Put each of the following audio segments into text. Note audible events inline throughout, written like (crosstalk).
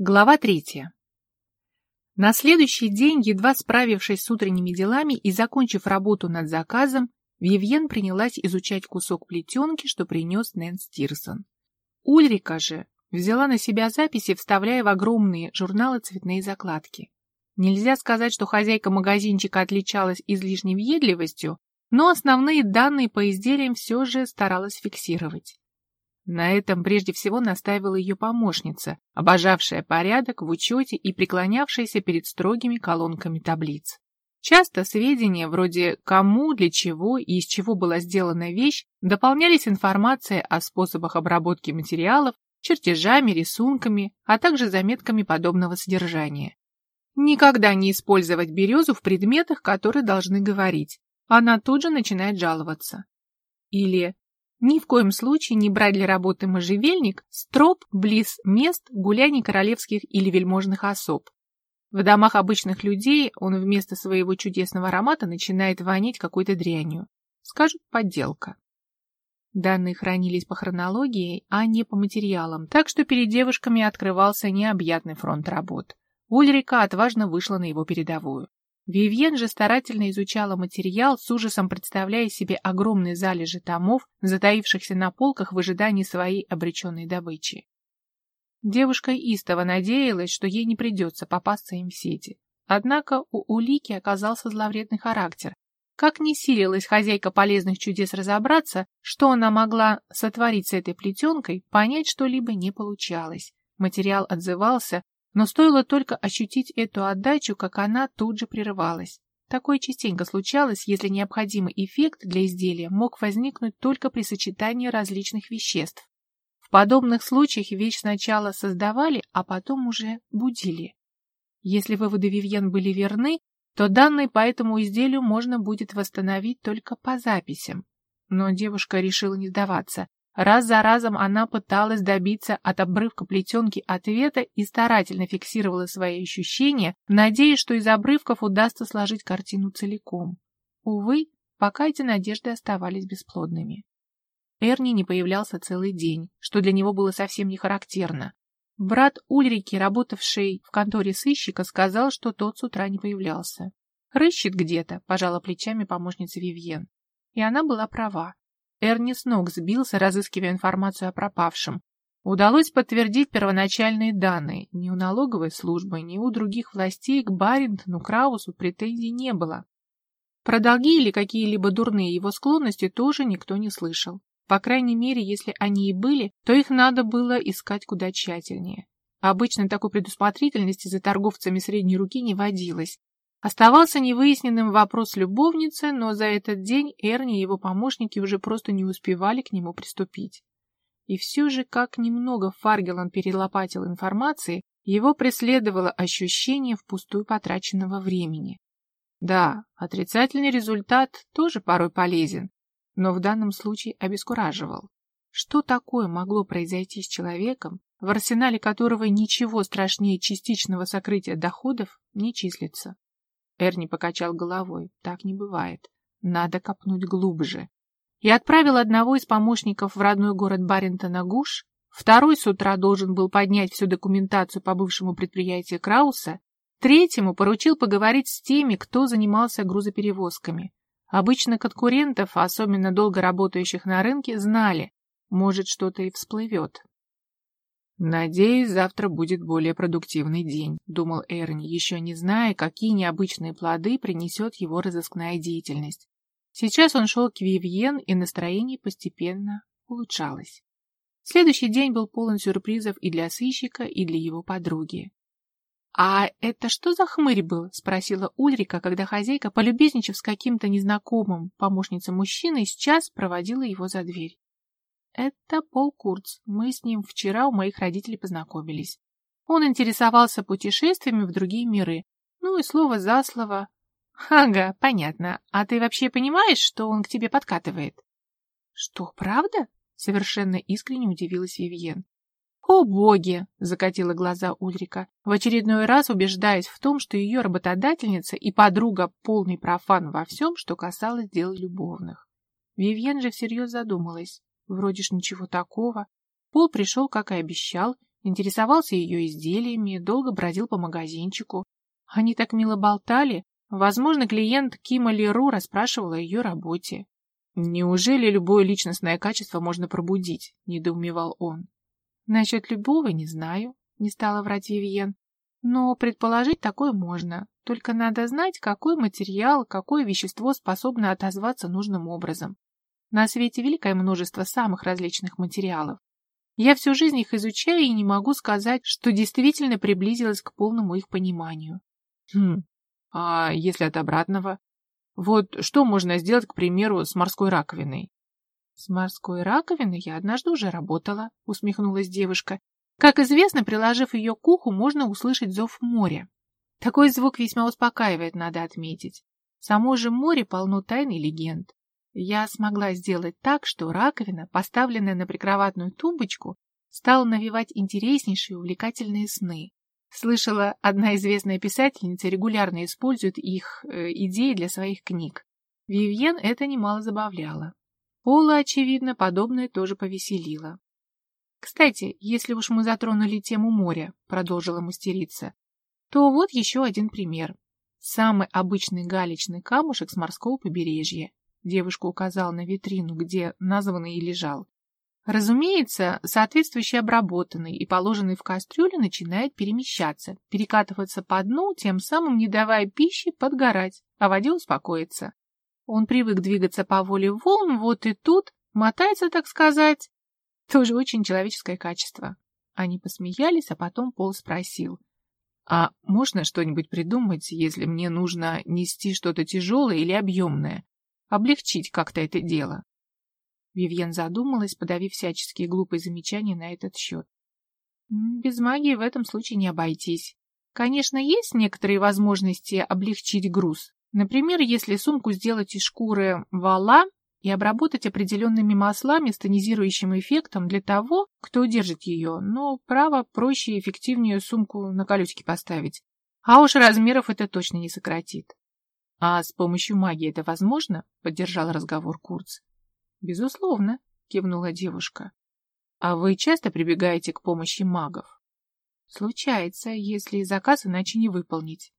Глава третья. На следующий день, едва справившись с утренними делами и закончив работу над заказом, Вивьен принялась изучать кусок плетенки, что принес Нэнс Тирсон. Ульрика же взяла на себя записи, вставляя в огромные журналы цветные закладки. Нельзя сказать, что хозяйка магазинчика отличалась излишней въедливостью, но основные данные по изделиям все же старалась фиксировать. На этом прежде всего настаивала ее помощница, обожавшая порядок в учете и преклонявшаяся перед строгими колонками таблиц. Часто сведения вроде кому, для чего и из чего была сделана вещь дополнялись информацией о способах обработки материалов, чертежами, рисунками, а также заметками подобного содержания. Никогда не использовать березу в предметах, которые должны говорить. Она тут же начинает жаловаться. Или ни в коем случае не брать для работы можжевельник, строп близ мест гуляний королевских или вельможных особ. В домах обычных людей он вместо своего чудесного аромата начинает вонять какой-то дрянью. Скажут, подделка. Данные хранились по хронологии, а не по материалам, так что перед девушками открывался необъятный фронт работ. Ульрика отважно вышла на его передовую. Вивьен же старательно изучала материал, с ужасом представляя себе огромные залежи томов, затаившихся на полках в ожидании своей обреченной добычи. Девушка истово надеялась, что ей не придется попасться им в сети. Однако у улики оказался зловредный характер. Как ни силилась хозяйка полезных чудес разобраться, что она могла сотворить с этой плетенкой, понять что-либо не получалось. Материал отзывался, но стоило только ощутить эту отдачу, как она тут же прерывалась. Такое частенько случалось, если необходимый эффект для изделия мог возникнуть только при сочетании различных веществ. В подобных случаях вещь сначала создавали, а потом уже будили. Если выводы Вивьен были верны, то данные по этому изделию можно будет восстановить только по записям. Но девушка решила не сдаваться. Раз за разом она пыталась добиться от обрывка плетенки ответа и старательно фиксировала свои ощущения, надеясь, что из обрывков удастся сложить картину целиком. Увы, пока эти надежды оставались бесплодными. Эрни не появлялся целый день, что для него было совсем не характерно. Брат Ульрики, работавший в конторе сыщика, сказал, что тот с утра не появлялся. «Рыщет где-то», — пожала плечами помощница Вивьен. И она была права. Эрни с ног сбился, разыскивая информацию о пропавшем. Удалось подтвердить первоначальные данные. Ни у налоговой службы, ни у других властей к Баринтону Краусу претензий не было. Про долги или какие-либо дурные его склонности тоже никто не слышал. По крайней мере, если они и были, то их надо было искать куда тщательнее. Обычно такой предусмотрительности за торговцами средней руки не водилось, Оставался невыясненным вопрос любовницы, но за этот день Эрни и его помощники уже просто не успевали к нему приступить. И все же, как немного Фаргелан перелопатил информации, его преследовало ощущение впустую потраченного времени. Да, отрицательный результат тоже порой полезен, но в данном случае обескураживал. Что такое могло произойти с человеком, в арсенале которого ничего страшнее частичного сокрытия доходов не числится? Эрни покачал головой. Так не бывает. Надо копнуть глубже. И отправил одного из помощников в родной город Баринтона Гуш, второй с утра должен был поднять всю документацию по бывшему предприятию Крауса, третьему поручил поговорить с теми, кто занимался грузоперевозками. Обычно конкурентов, особенно долго работающих на рынке, знали, может что-то и всплывет. «Надеюсь, завтра будет более продуктивный день», — думал Эрни, еще не зная, какие необычные плоды принесет его разыскная деятельность. Сейчас он шел к Вивьен, и настроение постепенно улучшалось. Следующий день был полон сюрпризов и для сыщика, и для его подруги. «А это что за хмырь был?» — спросила Ульрика, когда хозяйка, полюбезничав с каким-то незнакомым помощницей мужчиной, сейчас проводила его за дверь. Это Пол Курц. Мы с ним вчера у моих родителей познакомились. Он интересовался путешествиями в другие миры. Ну и слово за слово. Ага, понятно. А ты вообще понимаешь, что он к тебе подкатывает? Что, правда? Совершенно искренне удивилась Вивьен. «О боги!» — закатила глаза Ульрика, в очередной раз убеждаясь в том, что ее работодательница и подруга полный профан во всем, что касалось дел любовных. Вивьен же всерьез задумалась. Вроде ж ничего такого. Пол пришел, как и обещал, интересовался ее изделиями, долго бродил по магазинчику. Они так мило болтали. Возможно, клиент Кима Леру расспрашивал о ее работе. «Неужели любое личностное качество можно пробудить?» — недоумевал он. «Насчет любого не знаю», — не стала врать Вивьен. «Но предположить такое можно. Только надо знать, какой материал, какое вещество способно отозваться нужным образом. На свете великое множество самых различных материалов. Я всю жизнь их изучаю и не могу сказать, что действительно приблизилась к полному их пониманию. Хм, а если от обратного? Вот что можно сделать, к примеру, с морской раковиной? С морской раковиной я однажды уже работала, усмехнулась девушка. Как известно, приложив ее к уху, можно услышать зов моря. Такой звук весьма успокаивает, надо отметить. Само же море полно тайн и легенд. Я смогла сделать так, что раковина, поставленная на прикроватную тумбочку, стала навевать интереснейшие и увлекательные сны. Слышала, одна известная писательница регулярно использует их э, идеи для своих книг. Вивьен это немало забавляло. Пола, очевидно, подобное тоже повеселило. «Кстати, если уж мы затронули тему моря», — продолжила мастерица, то вот еще один пример. Самый обычный галечный камушек с морского побережья. Девушка указала на витрину, где названный и лежал. Разумеется, соответствующий обработанный и положенный в кастрюлю начинает перемещаться, перекатываться по дну, тем самым не давая пищи подгорать, а воде успокоиться. Он привык двигаться по воле волн, вот и тут, мотается, так сказать. Тоже очень человеческое качество. Они посмеялись, а потом Пол спросил. А можно что-нибудь придумать, если мне нужно нести что-то тяжелое или объемное? Облегчить как-то это дело. Вивьен задумалась, подавив всяческие глупые замечания на этот счет. Без магии в этом случае не обойтись. Конечно, есть некоторые возможности облегчить груз. Например, если сумку сделать из шкуры вала и обработать определенными маслами с тонизирующим эффектом для того, кто держит ее, но, право, проще и эффективнее сумку на колесике поставить. А уж размеров это точно не сократит. — А с помощью магии это возможно? — поддержал разговор Курц. — Безусловно, — кивнула девушка. — А вы часто прибегаете к помощи магов? — Случается, если заказ иначе не выполнить.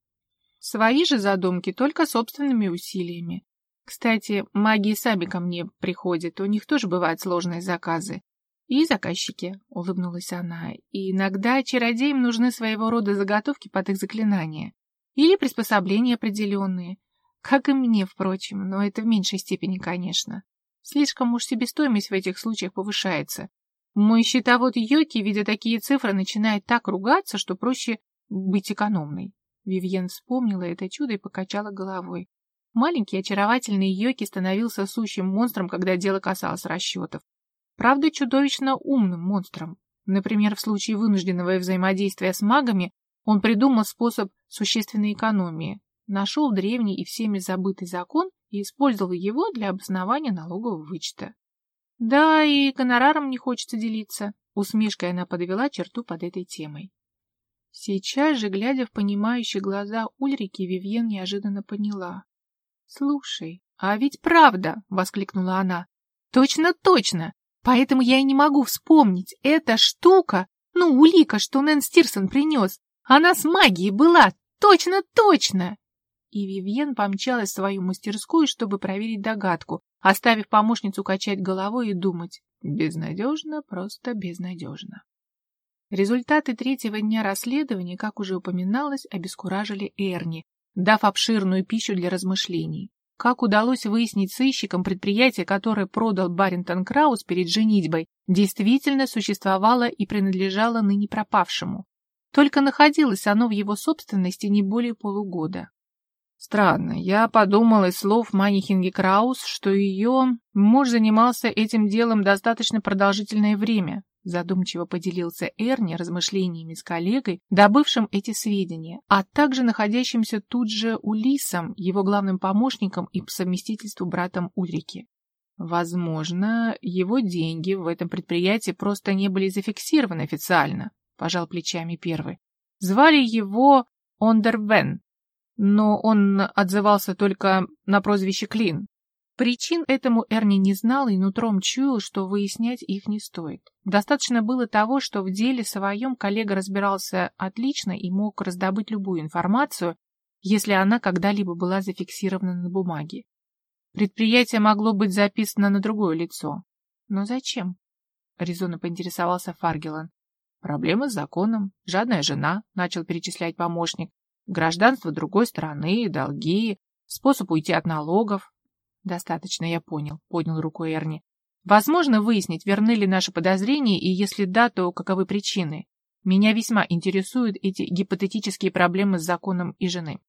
Свои же задумки только собственными усилиями. Кстати, маги сами ко мне приходят, у них тоже бывают сложные заказы. И заказчики, — улыбнулась она, — и иногда чародеям нужны своего рода заготовки под их заклинания. Или приспособления определенные. Как и мне, впрочем, но это в меньшей степени, конечно. Слишком уж себестоимость в этих случаях повышается. Мой счетовод Йоки, видя такие цифры, начинает так ругаться, что проще быть экономной. Вивьен вспомнила это чудо и покачала головой. Маленький очаровательный Йоки становился сущим монстром, когда дело касалось расчетов. Правда, чудовищно умным монстром. Например, в случае вынужденного взаимодействия с магами он придумал способ существенной экономии нашел древний и всеми забытый закон и использовал его для обоснования налогового вычета. Да, и гонораром не хочется делиться. Усмешкой она подвела черту под этой темой. Сейчас же, глядя в понимающие глаза Ульрики, Вивьен неожиданно поняла. «Слушай, а ведь правда!» — воскликнула она. «Точно, точно! Поэтому я и не могу вспомнить. Эта штука, ну, улика, что Нэн Стирсон принес, она с магией была! Точно, точно!» И Вивьен помчалась в свою мастерскую, чтобы проверить догадку, оставив помощницу качать головой и думать. Безнадежно, просто безнадежно. Результаты третьего дня расследования, как уже упоминалось, обескуражили Эрни, дав обширную пищу для размышлений. Как удалось выяснить сыщикам, предприятие, которое продал Баринтон Краус перед женитьбой, действительно существовало и принадлежало ныне пропавшему. Только находилось оно в его собственности не более полугода. Странно, я подумал из слов Манихинги Краус, что ее муж занимался этим делом достаточно продолжительное время, задумчиво поделился Эрни размышлениями с коллегой, добывшим эти сведения, а также находящимся тут же Улисом, его главным помощником и по совместительству братом Ульрики. Возможно, его деньги в этом предприятии просто не были зафиксированы официально, пожал плечами первый. Звали его Ондервен, но он отзывался только на прозвище Клин. Причин этому Эрни не знал и нутром чуял, что выяснять их не стоит. Достаточно было того, что в деле своем коллега разбирался отлично и мог раздобыть любую информацию, если она когда-либо была зафиксирована на бумаге. Предприятие могло быть записано на другое лицо. Но зачем? Резонно поинтересовался Фаргелан. Проблемы с законом, жадная жена, начал перечислять помощник, гражданство другой страны, долги, способ уйти от налогов. Достаточно, я понял, поднял руку Эрни. Возможно выяснить, верны ли наши подозрения, и если да, то каковы причины. Меня весьма интересуют эти гипотетические проблемы с законом и жены.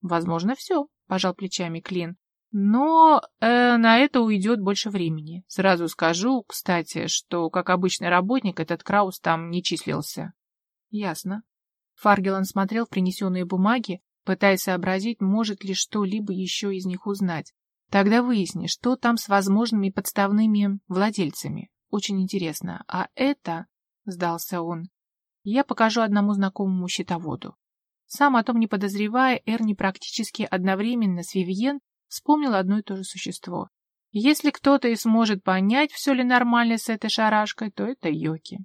Возможно, все, пожал плечами Клин. Но э, на это уйдет больше времени. Сразу скажу, кстати, что как обычный работник этот Краус там не числился. Ясно. Фаргелан смотрел в принесенные бумаги, пытаясь сообразить, может ли что-либо еще из них узнать. Тогда выясни, что там с возможными подставными владельцами. Очень интересно. А это, сдался он, я покажу одному знакомому счетоводу. Сам о том не подозревая, Эрни практически одновременно с Вивьен вспомнил одно и то же существо. Если кто-то и сможет понять, все ли нормально с этой шарашкой, то это Йоки.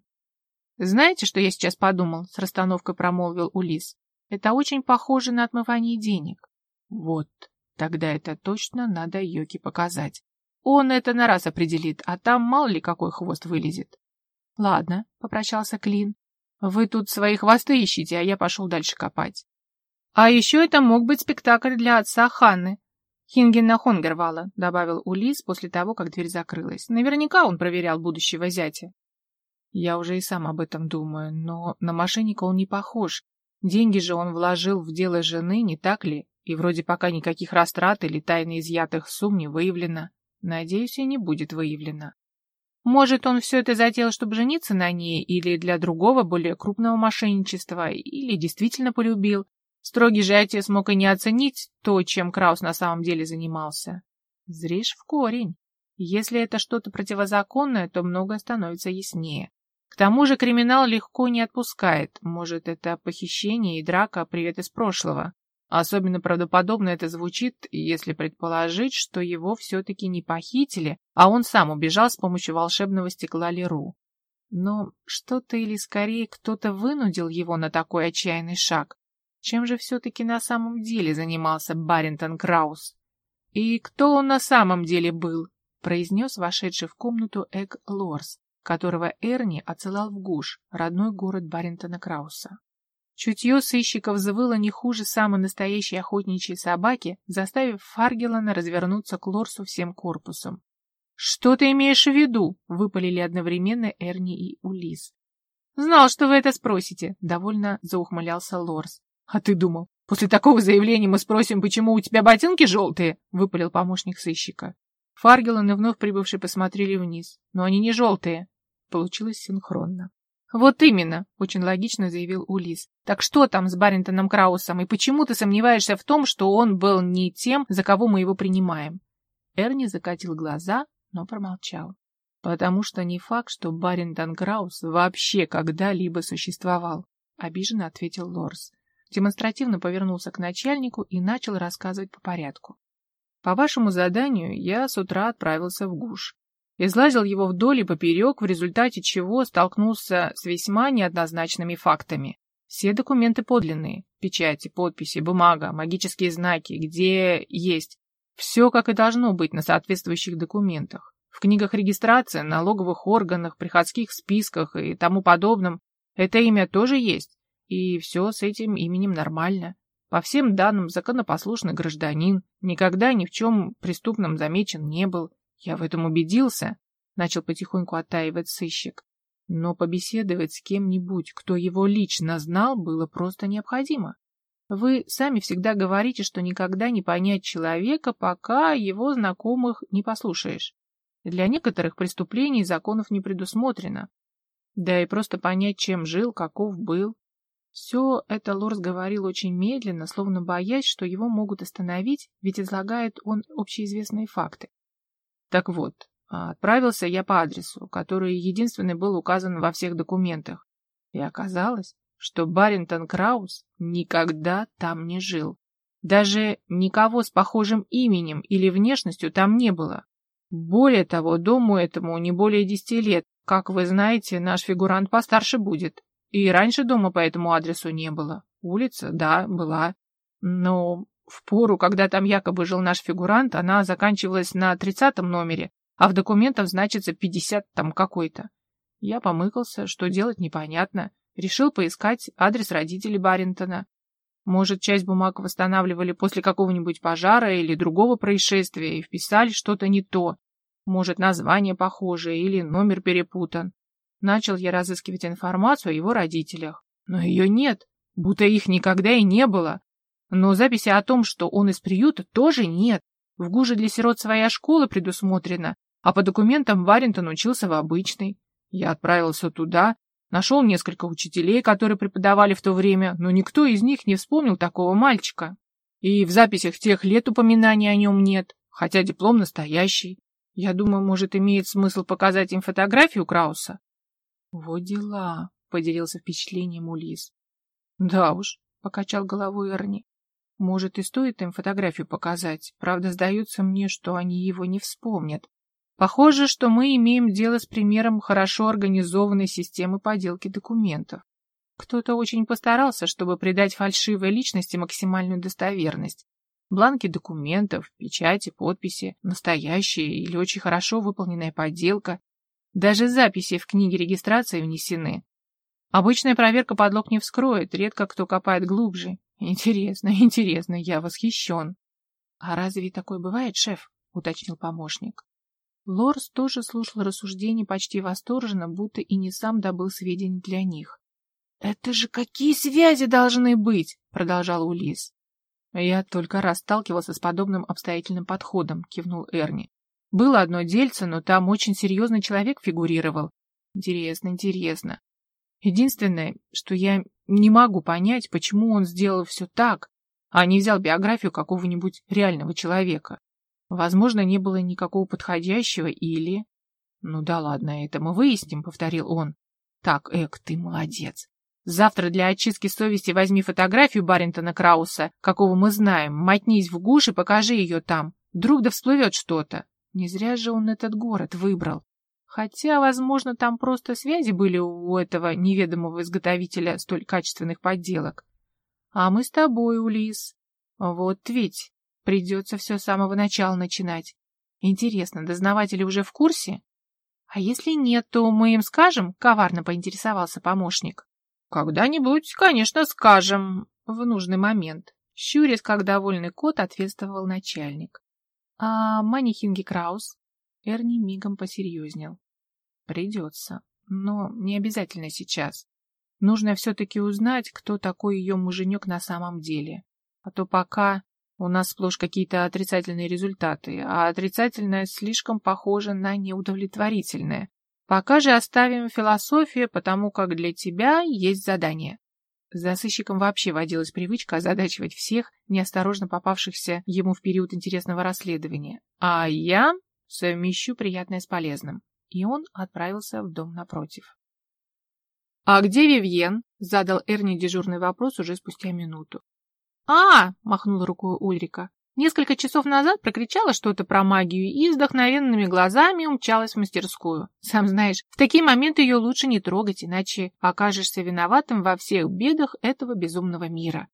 «Знаете, что я сейчас подумал?» — с расстановкой промолвил Улис. «Это очень похоже на отмывание денег». «Вот, тогда это точно надо Йоки показать. Он это на раз определит, а там мало ли какой хвост вылезет». «Ладно», — попрощался Клин. «Вы тут свои хвосты ищите, а я пошел дальше копать». «А еще это мог быть спектакль для отца Ханны», Хингена Хонгервала, добавил Улис после того, как дверь закрылась. Наверняка он проверял будущего зятя. Я уже и сам об этом думаю, но на мошенника он не похож. Деньги же он вложил в дело жены, не так ли? И вроде пока никаких растрат или тайно изъятых сумм не выявлено. Надеюсь, и не будет выявлено. Может, он все это затеял, чтобы жениться на ней, или для другого, более крупного мошенничества, или действительно полюбил, Строгий же отец мог и не оценить то, чем Краус на самом деле занимался. Зришь в корень. Если это что-то противозаконное, то многое становится яснее. К тому же криминал легко не отпускает. Может, это похищение и драка привет из прошлого. Особенно правдоподобно это звучит, если предположить, что его все-таки не похитили, а он сам убежал с помощью волшебного стекла Леру. Но что-то или скорее кто-то вынудил его на такой отчаянный шаг. Чем же все-таки на самом деле занимался Баринтон Краус? И кто он на самом деле был? произнес вошедший в комнату Эг Лорс, которого Эрни отсылал в Гуш, родной город Баринтона Крауса. Чутье сыщиков завыло не хуже самой настоящей охотничьей собаки, заставив Фаргелана развернуться к Лорсу всем корпусом. «Что ты имеешь в виду?» — выпалили одновременно Эрни и Улис. «Знал, что вы это спросите», — довольно заухмылялся Лорс. «А ты думал, после такого заявления мы спросим, почему у тебя ботинки желтые?» — выпалил помощник сыщика. Фаргелан и вновь прибывшие посмотрели вниз. «Но они не желтые». Получилось синхронно. «Вот именно», — очень логично заявил Улис. «Так что там с Баринтоном Краусом, и почему ты сомневаешься в том, что он был не тем, за кого мы его принимаем?» Эрни закатил глаза, но промолчал. «Потому что не факт, что Баринтон Краус вообще когда-либо существовал», — обиженно ответил Лорс демонстративно повернулся к начальнику и начал рассказывать по порядку. По вашему заданию я с утра отправился в ГУШ. Излазил его вдоль и поперек, в результате чего столкнулся с весьма неоднозначными фактами. Все документы подлинные. Печати, подписи, бумага, магические знаки, где есть. Все как и должно быть на соответствующих документах. В книгах регистрации, налоговых органах, приходских списках и тому подобном это имя тоже есть. И все с этим именем нормально. По всем данным, законопослушный гражданин, никогда ни в чем преступном замечен не был. Я в этом убедился, — начал потихоньку оттаивать сыщик. Но побеседовать с кем-нибудь, кто его лично знал, было просто необходимо. Вы сами всегда говорите, что никогда не понять человека, пока его знакомых не послушаешь. Для некоторых преступлений законов не предусмотрено. Да и просто понять, чем жил, каков был, все это Лорс говорил очень медленно, словно боясь, что его могут остановить, ведь излагает он общеизвестные факты. Так вот, отправился я по адресу, который единственный был указан во всех документах. И оказалось, что Баринтон Краус никогда там не жил. Даже никого с похожим именем или внешностью там не было. Более того, дому этому не более десяти лет. Как вы знаете, наш фигурант постарше будет. И раньше дома по этому адресу не было. Улица, да, была. Но в пору, когда там якобы жил наш фигурант, она заканчивалась на тридцатом номере, а в документах значится пятьдесят там какой-то. Я помыкался, что делать непонятно. Решил поискать адрес родителей Баринтона. Может, часть бумаг восстанавливали после какого-нибудь пожара или другого происшествия и вписали что-то не то. Может, название похожее или номер перепутан. Начал я разыскивать информацию о его родителях. Но ее нет, будто их никогда и не было. Но записи о том, что он из приюта, тоже нет. В ГУЖе для сирот своя школа предусмотрена, а по документам Варентон учился в обычной. Я отправился туда, нашел несколько учителей, которые преподавали в то время, но никто из них не вспомнил такого мальчика. И в записях тех лет упоминаний о нем нет, хотя диплом настоящий. Я думаю, может, имеет смысл показать им фотографию Крауса? — Вот дела, — поделился впечатлением Улис. — Да уж, — покачал головой Эрни. — Может, и стоит им фотографию показать. Правда, сдается мне, что они его не вспомнят. Похоже, что мы имеем дело с примером хорошо организованной системы поделки документов. Кто-то очень постарался, чтобы придать фальшивой личности максимальную достоверность. Бланки документов, печати, подписи, настоящие или очень хорошо выполненная подделка. Даже записи в книге регистрации внесены. Обычная проверка подлог не вскроет, редко кто копает глубже. Интересно, (laughs) интересно, я восхищен. — А разве такое бывает, шеф? — уточнил помощник. Лорс тоже слушал рассуждения почти восторженно, будто и не сам добыл сведений для них. — Это же какие связи должны быть? — продолжал Улис. — Я только раз сталкивался с подобным обстоятельным подходом, — кивнул Эрни. — Было одно дельце, но там очень серьезный человек фигурировал. Интересно, интересно. Единственное, что я не могу понять, почему он сделал все так, а не взял биографию какого-нибудь реального человека. Возможно, не было никакого подходящего или... Ну да ладно, это мы выясним, повторил он. Так, Эк, ты молодец. Завтра для очистки совести возьми фотографию Баринтона Крауса, какого мы знаем, мотнись в гуш и покажи ее там. Вдруг да всплывет что-то. Не зря же он этот город выбрал. Хотя, возможно, там просто связи были у этого неведомого изготовителя столь качественных подделок. А мы с тобой, Улис. Вот ведь. Придется все с самого начала начинать. Интересно, дознаватели уже в курсе? А если нет, то мы им скажем, коварно поинтересовался помощник. Когда-нибудь, конечно, скажем, в нужный момент. Щурясь, как довольный кот, ответствовал начальник. А Манихинги Краус? Эрни мигом посерьезнел. Придется, но не обязательно сейчас. Нужно все-таки узнать, кто такой ее муженек на самом деле. А то пока у нас сплошь какие-то отрицательные результаты, а отрицательное слишком похоже на неудовлетворительное. Пока же оставим философию, потому как для тебя есть задание. За сыщиком вообще водилась привычка озадачивать всех, неосторожно попавшихся ему в период интересного расследования. А я совмещу приятное с полезным. И он отправился в дом напротив. «А где Вивьен?» — задал Эрни дежурный вопрос уже спустя минуту. «А!» — махнула рукой Ульрика. Несколько часов назад прокричала что-то про магию и с вдохновенными глазами умчалась в мастерскую. Сам знаешь, в такие моменты ее лучше не трогать, иначе окажешься виноватым во всех бедах этого безумного мира.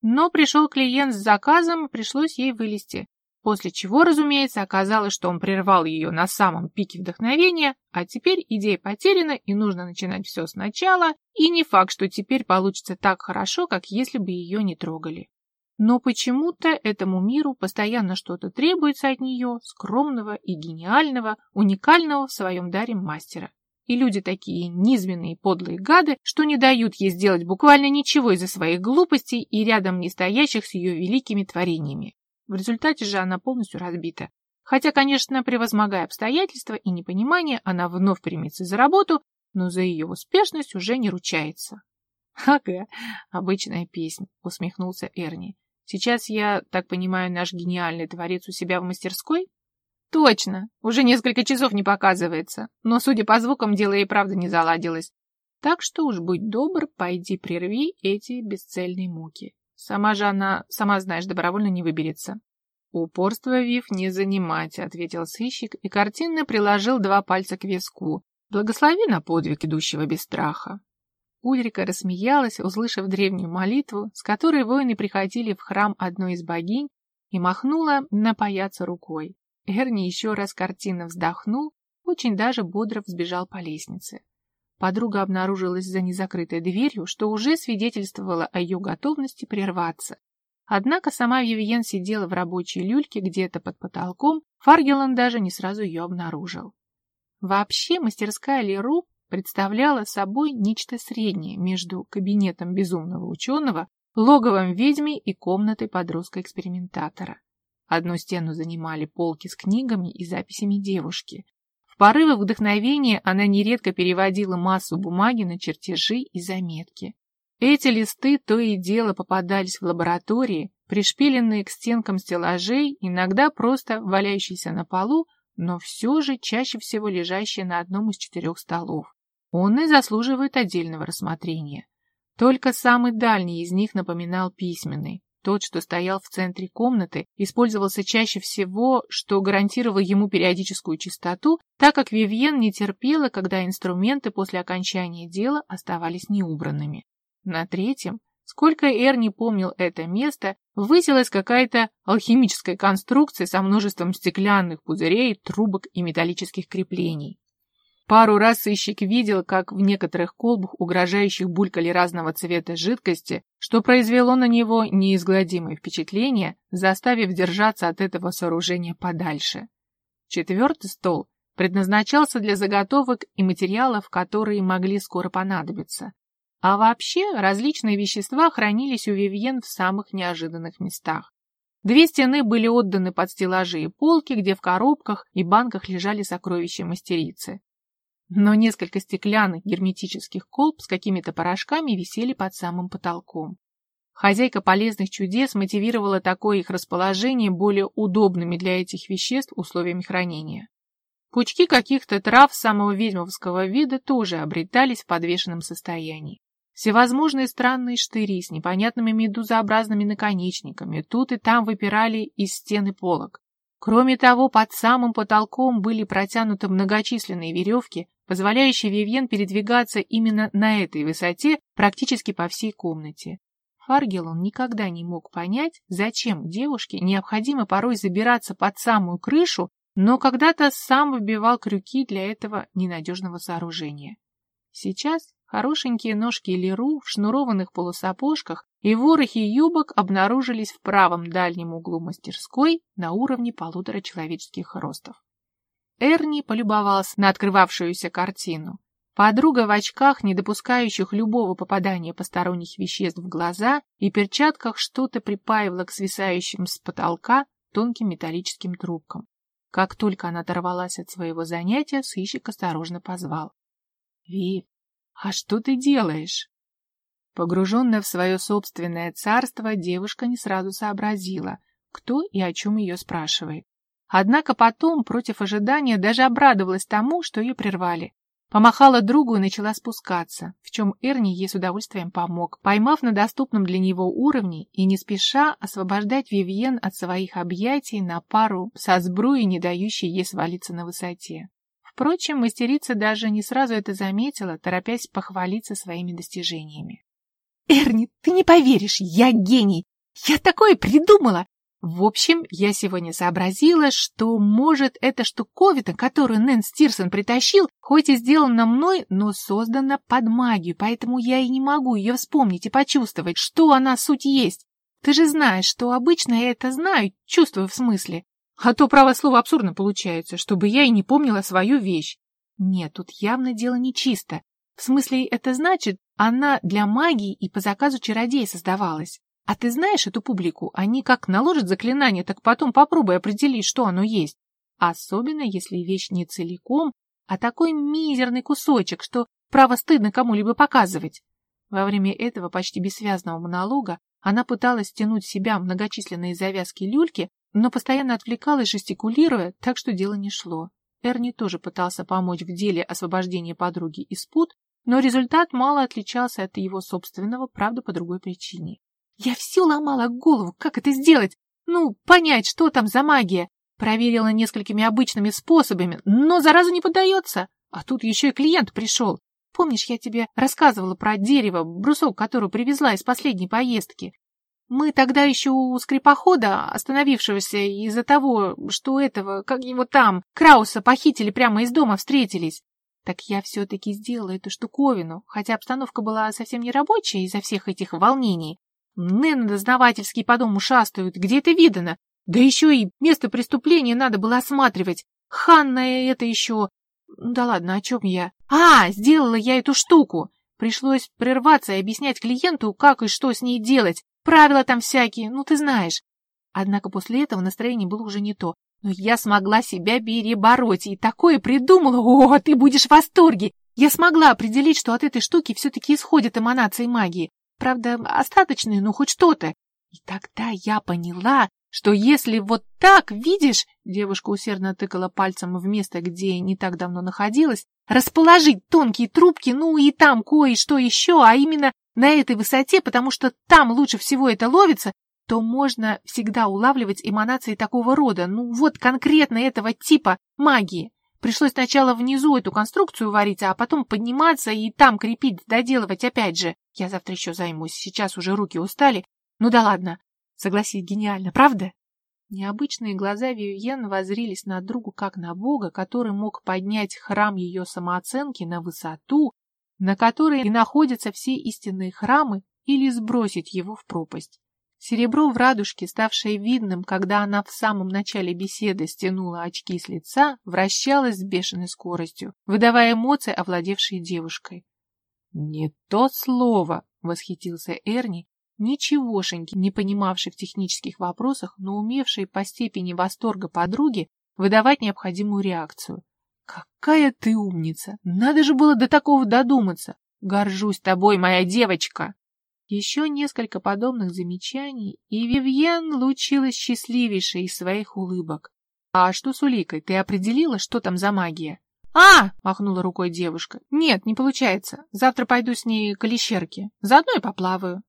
Но пришел клиент с заказом, и пришлось ей вылезти. После чего, разумеется, оказалось, что он прервал ее на самом пике вдохновения, а теперь идея потеряна и нужно начинать все сначала, и не факт, что теперь получится так хорошо, как если бы ее не трогали. Но почему-то этому миру постоянно что-то требуется от нее, скромного и гениального, уникального в своем даре мастера. И люди такие низменные подлые гады, что не дают ей сделать буквально ничего из-за своих глупостей и рядом не стоящих с ее великими творениями. В результате же она полностью разбита. Хотя, конечно, превозмогая обстоятельства и непонимание, она вновь примется за работу, но за ее успешность уже не ручается. (laughs) — Ага, обычная песня, — усмехнулся Эрни. Сейчас я, так понимаю, наш гениальный творец у себя в мастерской? Точно, уже несколько часов не показывается, но, судя по звукам, дело и правда не заладилось. Так что уж будь добр, пойди прерви эти бесцельные муки. Сама же она, сама знаешь, добровольно не выберется. Упорство Вив не занимать, ответил сыщик и картинно приложил два пальца к виску. Благослови на подвиг идущего без страха. Ульрика рассмеялась, услышав древнюю молитву, с которой воины приходили в храм одной из богинь, и махнула на паяца рукой. Эрни еще раз картинно вздохнул, очень даже бодро взбежал по лестнице. Подруга обнаружилась за незакрытой дверью, что уже свидетельствовало о ее готовности прерваться. Однако сама Вивьен сидела в рабочей люльке где-то под потолком, Фаргелан даже не сразу ее обнаружил. Вообще мастерская Леру представляла собой нечто среднее между кабинетом безумного ученого, логовом ведьми и комнатой подростка-экспериментатора. Одну стену занимали полки с книгами и записями девушки, порывах вдохновения она нередко переводила массу бумаги на чертежи и заметки. Эти листы то и дело попадались в лаборатории, пришпиленные к стенкам стеллажей, иногда просто валяющиеся на полу, но все же чаще всего лежащие на одном из четырех столов. Он и заслуживает отдельного рассмотрения. Только самый дальний из них напоминал письменный. Тот, что стоял в центре комнаты, использовался чаще всего, что гарантировало ему периодическую чистоту, так как Вивьен не терпела, когда инструменты после окончания дела оставались неубранными. На третьем, сколько Эр не помнил это место, высилась какая-то алхимическая конструкция со множеством стеклянных пузырей, трубок и металлических креплений. Пару раз сыщик видел, как в некоторых колбах угрожающих булькали разного цвета жидкости, что произвело на него неизгладимое впечатление, заставив держаться от этого сооружения подальше. Четвертый стол предназначался для заготовок и материалов, которые могли скоро понадобиться. А вообще различные вещества хранились у Вивьен в самых неожиданных местах. Две стены были отданы под стеллажи и полки, где в коробках и банках лежали сокровища мастерицы но несколько стеклянных герметических колб с какими-то порошками висели под самым потолком. Хозяйка полезных чудес мотивировала такое их расположение более удобными для этих веществ условиями хранения. Пучки каких-то трав самого ведьмовского вида тоже обретались в подвешенном состоянии. Всевозможные странные штыри с непонятными медузообразными наконечниками тут и там выпирали из стены полок. Кроме того, под самым потолком были протянуты многочисленные веревки, позволяющие Вивьен передвигаться именно на этой высоте практически по всей комнате. Фаргелон никогда не мог понять, зачем девушке необходимо порой забираться под самую крышу, но когда-то сам выбивал крюки для этого ненадежного сооружения. Сейчас хорошенькие ножки Леру в шнурованных полусапожках и ворохи юбок обнаружились в правом дальнем углу мастерской на уровне полутора человеческих ростов. Эрни полюбовался на открывавшуюся картину. Подруга в очках, не допускающих любого попадания посторонних веществ в глаза, и перчатках что-то припаивала к свисающим с потолка тонким металлическим трубкам. Как только она оторвалась от своего занятия, сыщик осторожно позвал. — Вив, а что ты делаешь? Погруженная в свое собственное царство, девушка не сразу сообразила, кто и о чем ее спрашивает. Однако потом, против ожидания, даже обрадовалась тому, что ее прервали. Помахала другу и начала спускаться, в чем Эрни ей с удовольствием помог, поймав на доступном для него уровне и не спеша освобождать Вивьен от своих объятий на пару со сбруей, не дающей ей свалиться на высоте. Впрочем, мастерица даже не сразу это заметила, торопясь похвалиться своими достижениями. «Эрни, ты не поверишь, я гений! Я такое придумала! В общем, я сегодня сообразила, что, может, эта штуковина, которую Нэн Стирсон притащил, хоть и сделана мной, но создана под магию, поэтому я и не могу ее вспомнить и почувствовать, что она суть есть. Ты же знаешь, что обычно я это знаю, чувствую в смысле. А то, право слово, абсурдно получается, чтобы я и не помнила свою вещь. Нет, тут явно дело нечисто. В смысле, это значит, она для магии и по заказу чародея создавалась. А ты знаешь эту публику? Они как наложат заклинание, так потом попробуй определить, что оно есть. Особенно, если вещь не целиком, а такой мизерный кусочек, что право стыдно кому-либо показывать. Во время этого почти бессвязного монолога она пыталась стянуть в себя многочисленные завязки люльки, но постоянно отвлекалась, жестикулируя, так что дело не шло. Эрни тоже пытался помочь в деле освобождения подруги из пут, но результат мало отличался от его собственного, правда, по другой причине. Я всю ломала голову, как это сделать. Ну, понять, что там за магия. Проверила несколькими обычными способами, но зараза не поддается. А тут еще и клиент пришел. Помнишь, я тебе рассказывала про дерево, брусок, который привезла из последней поездки? Мы тогда еще у скрипохода, остановившегося из-за того, что этого, как его там, Крауса похитили прямо из дома, встретились. Так я все-таки сделала эту штуковину, хотя обстановка была совсем не рабочая из-за всех этих волнений. Нэн дознавательский по дому шастают, где это видано? Да еще и место преступления надо было осматривать. Ханна это еще... Да ладно, о чем я? А, сделала я эту штуку. Пришлось прерваться и объяснять клиенту, как и что с ней делать. Правила там всякие, ну ты знаешь. Однако после этого настроение было уже не то. Но я смогла себя перебороть и такое придумала. О, ты будешь в восторге! Я смогла определить, что от этой штуки все-таки исходят эманации магии. Правда, остаточные, но хоть что-то. И тогда я поняла, что если вот так, видишь, девушка усердно тыкала пальцем в место, где не так давно находилась, расположить тонкие трубки, ну и там кое-что еще, а именно на этой высоте, потому что там лучше всего это ловится, то можно всегда улавливать эманации такого рода, ну вот конкретно этого типа магии. Пришлось сначала внизу эту конструкцию варить, а потом подниматься и там крепить, доделывать опять же. Я завтра еще займусь, сейчас уже руки устали. Ну да ладно, согласись, гениально, правда? Необычные глаза Вивьен возрились на другу как на бога, который мог поднять храм ее самооценки на высоту, на которой и находятся все истинные храмы, или сбросить его в пропасть. Серебро в радужке, ставшее видным, когда она в самом начале беседы стянула очки с лица, вращалось с бешеной скоростью, выдавая эмоции, овладевшие девушкой. «Не то слово!» — восхитился Эрни, ничегошеньки не понимавший в технических вопросах, но умевший по степени восторга подруги выдавать необходимую реакцию. «Какая ты умница! Надо же было до такого додуматься! Горжусь тобой, моя девочка!» Еще несколько подобных замечаний, и Вивьен лучилась счастливейшей из своих улыбок. «А что с уликой? Ты определила, что там за магия?» «А!» — махнула рукой девушка. «Нет, не получается. Завтра пойду с ней к Алищерке. Заодно и поплаваю».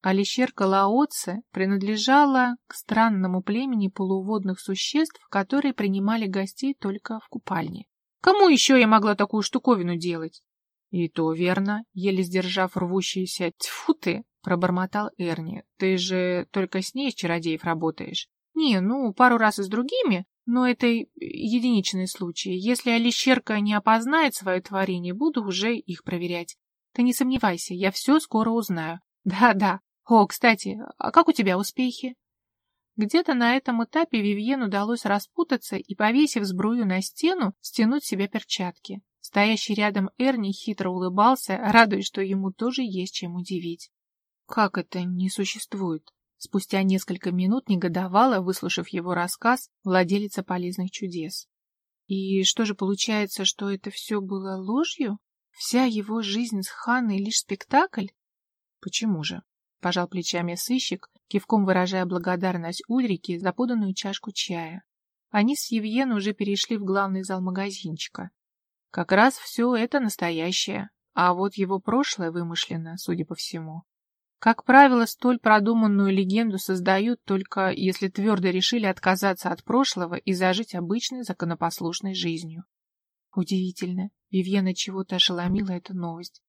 Алищерка Лаоце принадлежала к странному племени полуводных существ, которые принимали гостей только в купальне. Кому еще я могла такую штуковину делать? И то верно, еле сдержав рвущиеся «тьфу ты», пробормотал Эрни. Ты же только с ней чародеев работаешь. Не, ну, пару раз и с другими, но это единичные случаи. Если Алищерка не опознает свое творение, буду уже их проверять. Ты не сомневайся, я все скоро узнаю. Да-да, о, кстати, а как у тебя успехи? Где-то на этом этапе Вивьен удалось распутаться и, повесив сбрую на стену, стянуть себе перчатки. Стоящий рядом Эрни хитро улыбался, радуясь, что ему тоже есть чем удивить. Как это не существует? Спустя несколько минут негодовала, выслушав его рассказ, владелица полезных чудес. И что же получается, что это все было ложью? Вся его жизнь с Ханной лишь спектакль? Почему же? — пожал плечами сыщик, кивком выражая благодарность Ульрике за поданную чашку чая. Они с Евьен уже перешли в главный зал магазинчика. Как раз все это настоящее, а вот его прошлое вымышленно, судя по всему. Как правило, столь продуманную легенду создают только если твердо решили отказаться от прошлого и зажить обычной законопослушной жизнью. Удивительно, Вивьена чего-то ошеломила эта новость.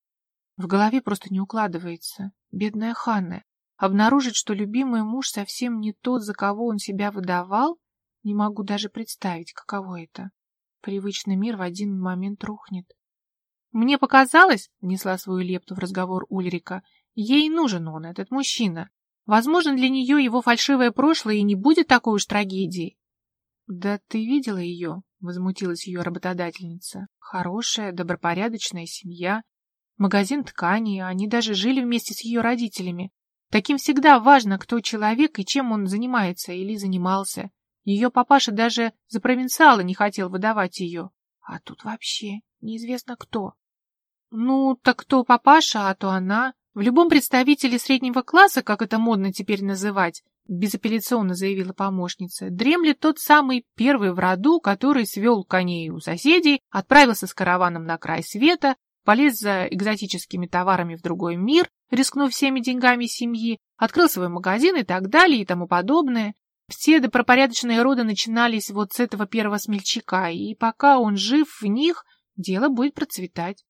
В голове просто не укладывается. Бедная Ханна. Обнаружить, что любимый муж совсем не тот, за кого он себя выдавал, не могу даже представить, каково это. Привычный мир в один момент рухнет. Мне показалось, внесла свою лепту в разговор Ульрика, ей нужен он, этот мужчина. Возможно, для нее его фальшивое прошлое и не будет такой уж трагедией. Да ты видела ее? Возмутилась ее работодательница. Хорошая, добропорядочная семья, магазин тканей, они даже жили вместе с ее родителями. Таким всегда важно, кто человек и чем он занимается или занимался. Ее папаша даже за провинциала не хотел выдавать ее. А тут вообще неизвестно кто. Ну, так кто папаша, а то она. В любом представителе среднего класса, как это модно теперь называть, безапелляционно заявила помощница, дремлет тот самый первый в роду, который свел коней у соседей, отправился с караваном на край света, полез за экзотическими товарами в другой мир, рискнув всеми деньгами семьи, открыл свой магазин и так далее и тому подобное. Все добропорядочные роды начинались вот с этого первого смельчака, и пока он жив в них, дело будет процветать.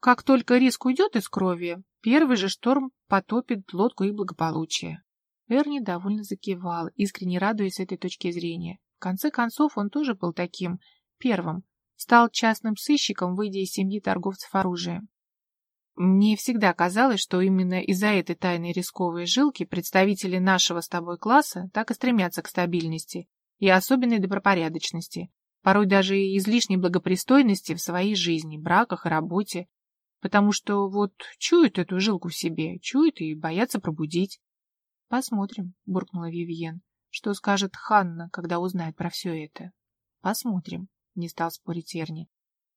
Как только риск уйдет из крови, первый же шторм потопит лодку и благополучие. Эрни довольно закивал, искренне радуясь этой точке зрения. В конце концов, он тоже был таким, первым, стал частным сыщиком, выйдя из семьи торговцев оружием. Мне всегда казалось, что именно из-за этой тайной рисковой жилки представители нашего с тобой класса так и стремятся к стабильности и особенной добропорядочности, порой даже излишней благопристойности в своей жизни, браках и работе, потому что вот чуют эту жилку в себе, чуют и боятся пробудить. — Посмотрим, — буркнула Вивьен, — что скажет Ханна, когда узнает про все это. — Посмотрим, — не стал спорить Эрни.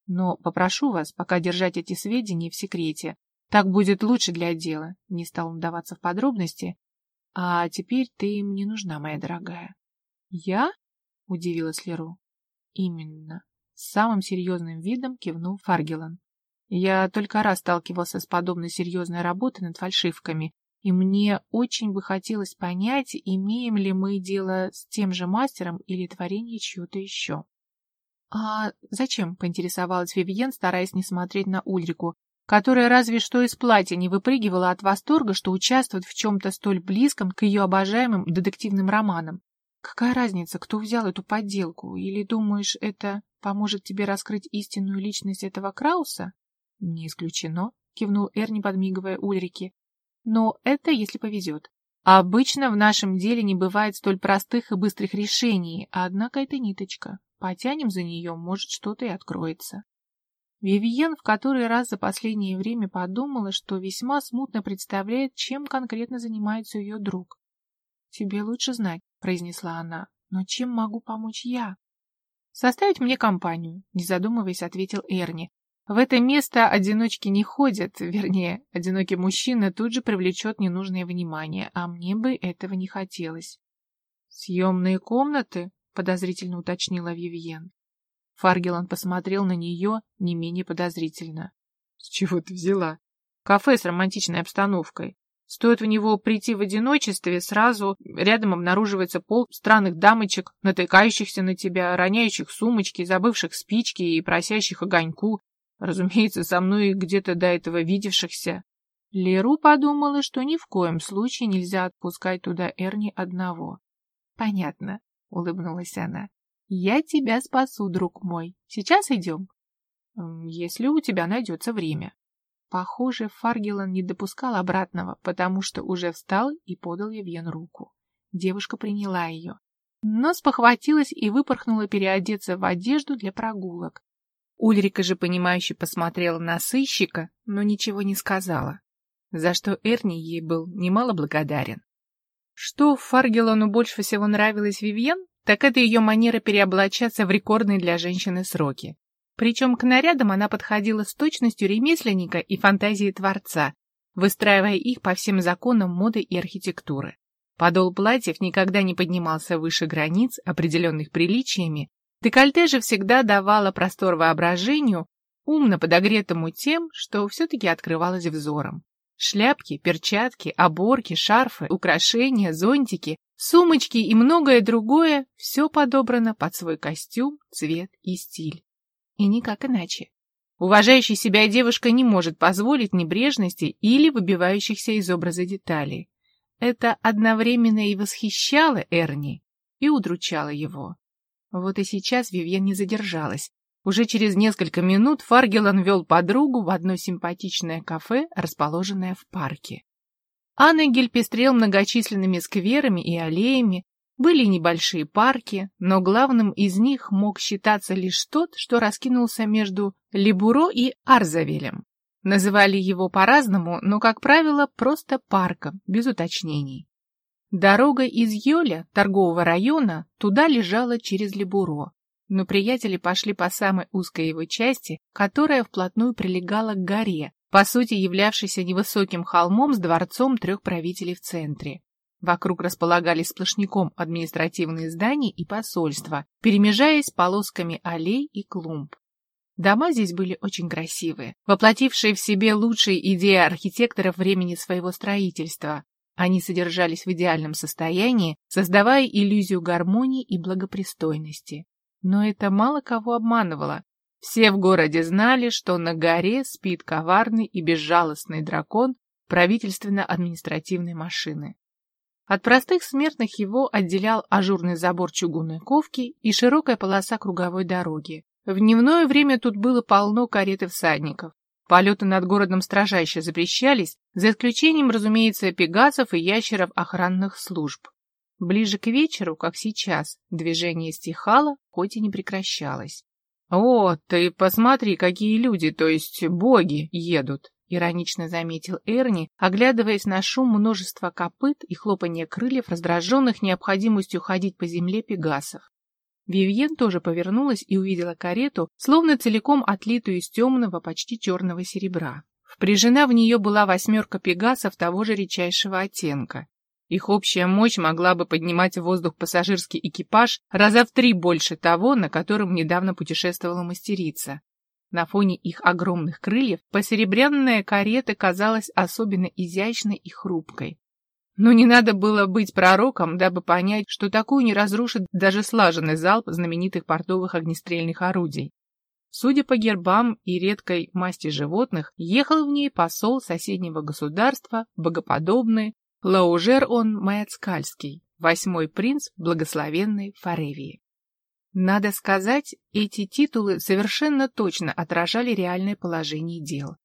Но попрошу вас пока держать эти сведения в секрете. Так будет лучше для дела. Не стал вдаваться в подробности. А теперь ты мне нужна, моя дорогая. Я? Удивилась Леру. Именно. С самым серьезным видом кивнул Фаргелан. Я только раз сталкивался с подобной серьезной работой над фальшивками, и мне очень бы хотелось понять, имеем ли мы дело с тем же мастером или творение чье-то еще. «А зачем?» — поинтересовалась Вивьен, стараясь не смотреть на Ульрику, которая разве что из платья не выпрыгивала от восторга, что участвует в чем-то столь близком к ее обожаемым детективным романам. «Какая разница, кто взял эту подделку? Или, думаешь, это поможет тебе раскрыть истинную личность этого Крауса?» «Не исключено», — кивнул Эрни, подмигивая Ульрике. «Но это если повезет. Обычно в нашем деле не бывает столь простых и быстрых решений, однако это ниточка. Потянем за нее, может, что-то и откроется. Вивиен в который раз за последнее время подумала, что весьма смутно представляет, чем конкретно занимается ее друг. «Тебе лучше знать», — произнесла она, — «но чем могу помочь я?» «Составить мне компанию», — не задумываясь, ответил Эрни. «В это место одиночки не ходят, вернее, одинокий мужчина тут же привлечет ненужное внимание, а мне бы этого не хотелось». «Съемные комнаты?» — подозрительно уточнила Вивьен. Фаргелан посмотрел на нее не менее подозрительно. — С чего ты взяла? Кафе с романтичной обстановкой. Стоит в него прийти в одиночестве, сразу рядом обнаруживается пол странных дамочек, натыкающихся на тебя, роняющих сумочки, забывших спички и просящих огоньку, разумеется, со мной где-то до этого видевшихся. Леру подумала, что ни в коем случае нельзя отпускать туда Эрни одного. Понятно улыбнулась она. Я тебя спасу, друг мой. Сейчас идем? Если у тебя найдется время. Похоже, Фаргелан не допускал обратного, потому что уже встал и подал Евген руку. Девушка приняла ее, но спохватилась и выпорхнула переодеться в одежду для прогулок. Ульрика же, понимающе посмотрела на сыщика, но ничего не сказала, за что Эрни ей был немало благодарен. Что Фаргелону больше всего нравилось Вивьен, так это ее манера переоблачаться в рекордные для женщины сроки. Причем к нарядам она подходила с точностью ремесленника и фантазией творца, выстраивая их по всем законам моды и архитектуры. Подол платьев никогда не поднимался выше границ, определенных приличиями, декольте же всегда давало простор воображению, умно подогретому тем, что все-таки открывалось взором. Шляпки, перчатки, оборки, шарфы, украшения, зонтики, сумочки и многое другое – все подобрано под свой костюм, цвет и стиль. И никак иначе. Уважающая себя девушка не может позволить небрежности или выбивающихся из образа деталей. Это одновременно и восхищало Эрни, и удручало его. Вот и сейчас Вивьен не задержалась, уже через несколько минут Фаргелан вел подругу в одно симпатичное кафе, расположенное в парке. Аннегель пестрел многочисленными скверами и аллеями, были небольшие парки, но главным из них мог считаться лишь тот, что раскинулся между Лебуро и Арзавелем. Называли его по-разному, но, как правило, просто парком, без уточнений. Дорога из Йоля, торгового района, туда лежала через Лебуро, но приятели пошли по самой узкой его части, которая вплотную прилегала к горе, по сути являвшейся невысоким холмом с дворцом трех правителей в центре. Вокруг располагались сплошняком административные здания и посольства, перемежаясь полосками аллей и клумб. Дома здесь были очень красивые, воплотившие в себе лучшие идеи архитекторов времени своего строительства. Они содержались в идеальном состоянии, создавая иллюзию гармонии и благопристойности. Но это мало кого обманывало. Все в городе знали, что на горе спит коварный и безжалостный дракон правительственно-административной машины. От простых смертных его отделял ажурный забор чугунной ковки и широкая полоса круговой дороги. В дневное время тут было полно карет и всадников. Полеты над городом строжайше запрещались, за исключением, разумеется, пегасов и ящеров охранных служб. Ближе к вечеру, как сейчас, движение стихало, хоть и не прекращалось. «О, ты посмотри, какие люди, то есть боги, едут!» — иронично заметил Эрни, оглядываясь на шум множества копыт и хлопанье крыльев, раздраженных необходимостью ходить по земле пегасов. Вивьен тоже повернулась и увидела карету, словно целиком отлитую из темного, почти черного серебра. Впряжена в нее была восьмерка пегасов того же редчайшего оттенка. Их общая мощь могла бы поднимать в воздух пассажирский экипаж раза в три больше того, на котором недавно путешествовала мастерица. На фоне их огромных крыльев посеребрянная карета казалась особенно изящной и хрупкой. Но не надо было быть пророком, дабы понять, что такую не разрушит даже слаженный залп знаменитых портовых огнестрельных орудий. Судя по гербам и редкой масти животных, ехал в ней посол соседнего государства, богоподобный, Лаужер он Маяцкальский, восьмой принц благословенной Фаревии. Надо сказать, эти титулы совершенно точно отражали реальное положение дел.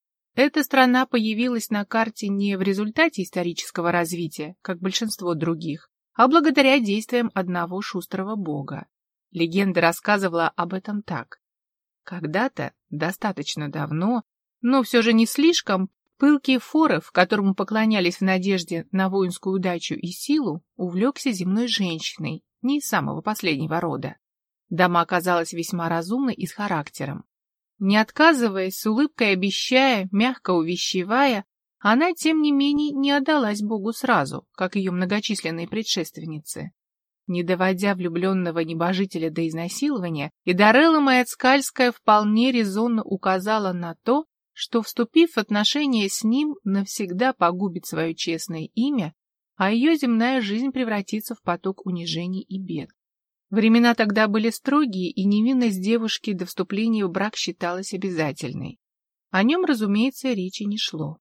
Эта страна появилась на карте не в результате исторического развития, как большинство других, а благодаря действиям одного шустрого бога. Легенда рассказывала об этом так. Когда-то, достаточно давно, но все же не слишком, пылкий Форов, которому поклонялись в надежде на воинскую удачу и силу, увлекся земной женщиной, не самого последнего рода. Дама оказалась весьма разумной и с характером. Не отказываясь, с улыбкой обещая, мягко увещевая, она, тем не менее, не отдалась Богу сразу, как ее многочисленные предшественницы. Не доводя влюбленного небожителя до изнасилования, и Дарелла Маяцкальская вполне резонно указала на то, что, вступив в отношения с ним, навсегда погубит свое честное имя, а ее земная жизнь превратится в поток унижений и бед. Времена тогда были строгие, и невинность девушки до вступления в брак считалась обязательной. О нем, разумеется, речи не шло.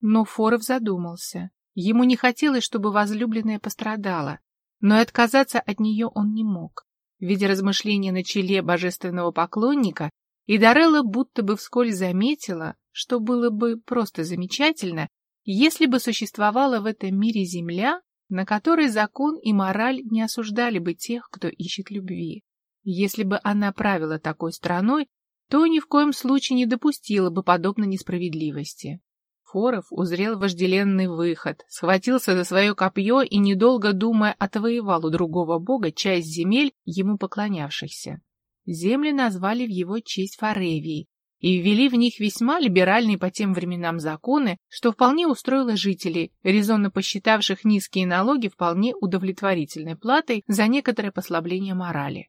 Но Форов задумался. Ему не хотелось, чтобы возлюбленная пострадала, но и отказаться от нее он не мог. Видя размышления на челе божественного поклонника, и Дарелла будто бы вскользь заметила, что было бы просто замечательно, если бы существовала в этом мире земля, на которой закон и мораль не осуждали бы тех, кто ищет любви. Если бы она правила такой страной, то ни в коем случае не допустила бы подобной несправедливости. Форов узрел вожделенный выход, схватился за свое копье и, недолго думая, отвоевал у другого бога часть земель, ему поклонявшихся. Земли назвали в его честь Фаревией, и ввели в них весьма либеральные по тем временам законы, что вполне устроило жителей, резонно посчитавших низкие налоги вполне удовлетворительной платой за некоторое послабление морали.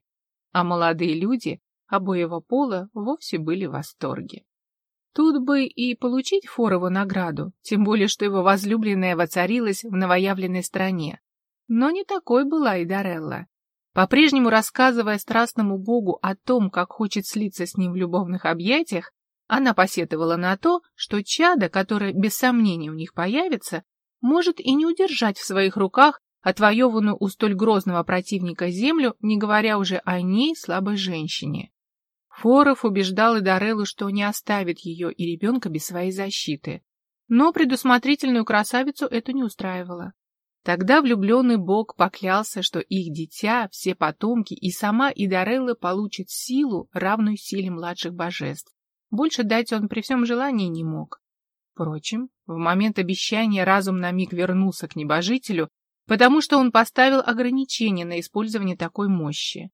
А молодые люди обоего пола вовсе были в восторге. Тут бы и получить Форову награду, тем более, что его возлюбленная воцарилась в новоявленной стране. Но не такой была и Дарелла. По-прежнему рассказывая страстному богу о том, как хочет слиться с ним в любовных объятиях, она посетовала на то, что чадо, которое без сомнения у них появится, может и не удержать в своих руках отвоеванную у столь грозного противника землю, не говоря уже о ней, слабой женщине. Форов убеждал Идареллу, что не оставит ее и ребенка без своей защиты. Но предусмотрительную красавицу это не устраивало. Тогда влюбленный бог поклялся, что их дитя, все потомки и сама Идарелла получат силу, равную силе младших божеств. Больше дать он при всем желании не мог. Впрочем, в момент обещания разум на миг вернулся к небожителю, потому что он поставил ограничения на использование такой мощи.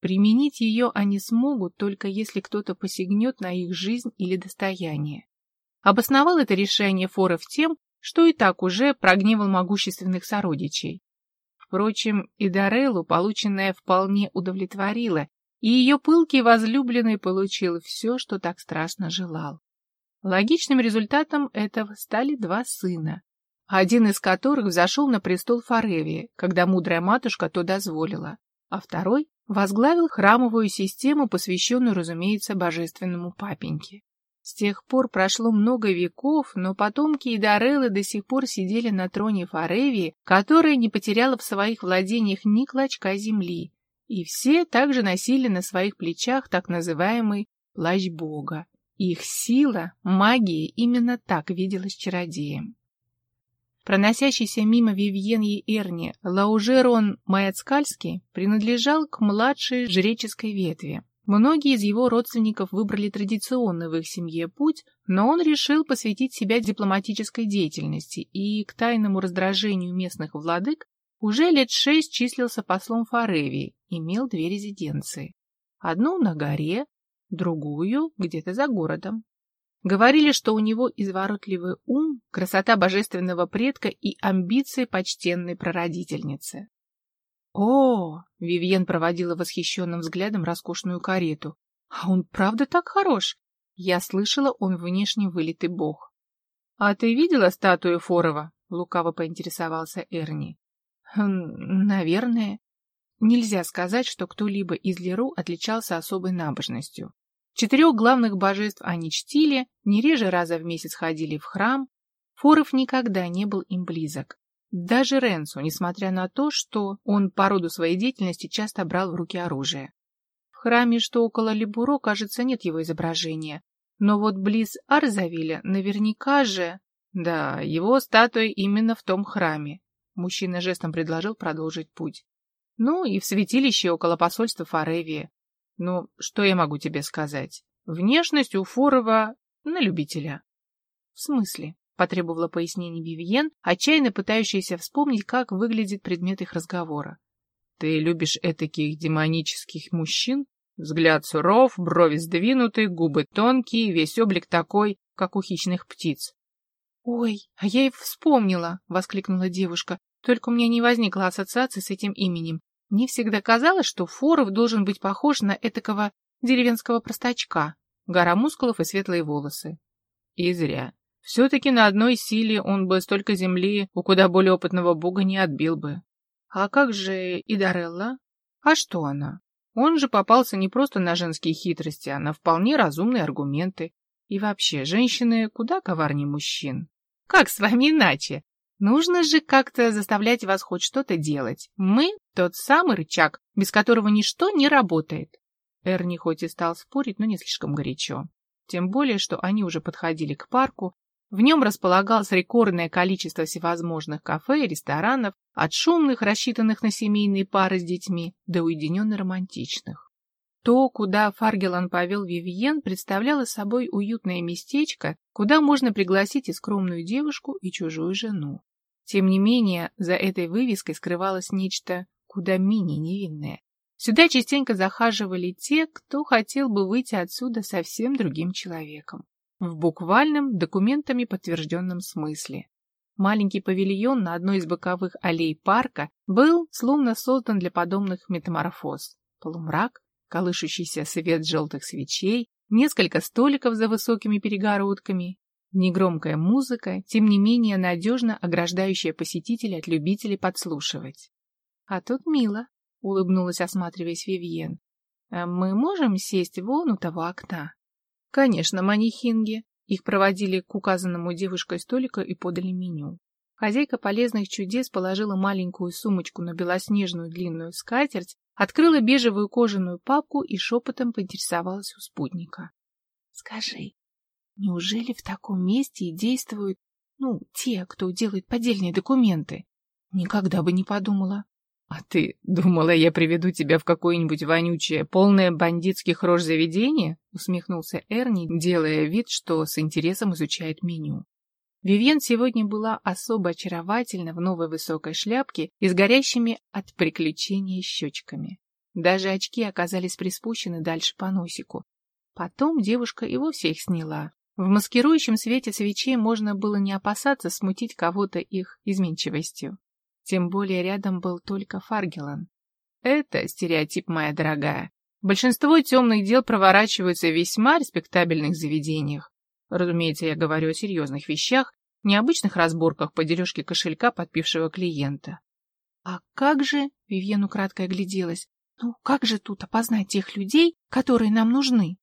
Применить ее они смогут, только если кто-то посягнет на их жизнь или достояние. Обосновал это решение Форов тем, что и так уже прогневал могущественных сородичей. Впрочем, и Дареллу полученное вполне удовлетворило, и ее пылкий возлюбленный получил все, что так страшно желал. Логичным результатом этого стали два сына, один из которых взошел на престол Фаревии, когда мудрая матушка то дозволила, а второй возглавил храмовую систему, посвященную, разумеется, божественному папеньке. С тех пор прошло много веков, но потомки Идареллы до сих пор сидели на троне Фаревии, которая не потеряла в своих владениях ни клочка земли, и все также носили на своих плечах так называемый плащ Бога. Их сила, магия именно так виделась чародеем. Проносящийся мимо Вивьен и Эрни Лаужерон Маяцкальский принадлежал к младшей жреческой ветви. Многие из его родственников выбрали традиционный в их семье путь, но он решил посвятить себя дипломатической деятельности и, к тайному раздражению местных владык, уже лет шесть числился послом Фаревии, имел две резиденции. Одну на горе, другую где-то за городом. Говорили, что у него изворотливый ум, красота божественного предка и амбиции почтенной прародительницы. О, Вивьен проводила восхищенным взглядом роскошную карету. А он правда так хорош? Я слышала, он внешне вылитый бог. А ты видела статую Форова? Лукаво поинтересовался Эрни. Хм, наверное. Нельзя сказать, что кто-либо из Леру отличался особой набожностью. Четырех главных божеств они чтили, не реже раза в месяц ходили в храм. Форов никогда не был им близок. Даже Ренсу, несмотря на то, что он по роду своей деятельности часто брал в руки оружие. В храме, что около Либуро, кажется, нет его изображения. Но вот близ Арзавиля наверняка же... Да, его статуя именно в том храме. Мужчина жестом предложил продолжить путь. Ну и в святилище около посольства Фаревии. Ну, что я могу тебе сказать? Внешность у Форова на любителя. В смысле? Потребовала пояснений Вивьен, отчаянно пытающаяся вспомнить, как выглядит предмет их разговора. Ты любишь этаких демонических мужчин? Взгляд суров, брови сдвинуты, губы тонкие, весь облик такой, как у хищных птиц. «Ой, а я и вспомнила!» — воскликнула девушка. «Только у меня не возникло ассоциации с этим именем. Мне всегда казалось, что Форов должен быть похож на этакого деревенского простачка, гора мускулов и светлые волосы. И зря. Все-таки на одной силе он бы столько земли у куда более опытного бога не отбил бы. А как же Идарелла? А что она? Он же попался не просто на женские хитрости, а на вполне разумные аргументы. И вообще, женщины куда коварнее мужчин. Как с вами иначе? Нужно же как-то заставлять вас хоть что-то делать. Мы — тот самый рычаг, без которого ничто не работает. Эрни хоть и стал спорить, но не слишком горячо. Тем более, что они уже подходили к парку. В нем располагалось рекордное количество всевозможных кафе и ресторанов, от шумных, рассчитанных на семейные пары с детьми, до уединенно романтичных. То, куда Фаргелан повел Вивьен, представляло собой уютное местечко, куда можно пригласить и скромную девушку, и чужую жену. Тем не менее, за этой вывеской скрывалось нечто куда менее невинное. Сюда частенько захаживали те, кто хотел бы выйти отсюда совсем другим человеком. В буквальном, документами подтвержденном смысле. Маленький павильон на одной из боковых аллей парка был словно создан для подобных метаморфоз. Полумрак, колышущийся свет желтых свечей, несколько столиков за высокими перегородками Негромкая музыка, тем не менее надежно ограждающая посетителя от любителей подслушивать. — А тут мило, — улыбнулась, осматриваясь Вивьен. «А — Мы можем сесть вон у того окна? — Конечно, манихинги. Их проводили к указанному девушкой столику и подали меню. Хозяйка полезных чудес положила маленькую сумочку на белоснежную длинную скатерть, открыла бежевую кожаную папку и шепотом поинтересовалась у спутника. — Скажи, Неужели в таком месте и действуют, ну, те, кто делает поддельные документы? Никогда бы не подумала. А ты думала, я приведу тебя в какое-нибудь вонючее, полное бандитских рож заведение? Усмехнулся Эрни, делая вид, что с интересом изучает меню. Вивьен сегодня была особо очаровательна в новой высокой шляпке и с горящими от приключения щечками. Даже очки оказались приспущены дальше по носику. Потом девушка и вовсе их сняла, в маскирующем свете свечей можно было не опасаться смутить кого-то их изменчивостью. Тем более рядом был только Фаргелан. Это стереотип, моя дорогая. Большинство темных дел проворачиваются в весьма респектабельных заведениях. Разумеется, я говорю о серьезных вещах, необычных разборках по дележке кошелька подпившего клиента. А как же, Вивьен украдкой огляделась, ну как же тут опознать тех людей, которые нам нужны?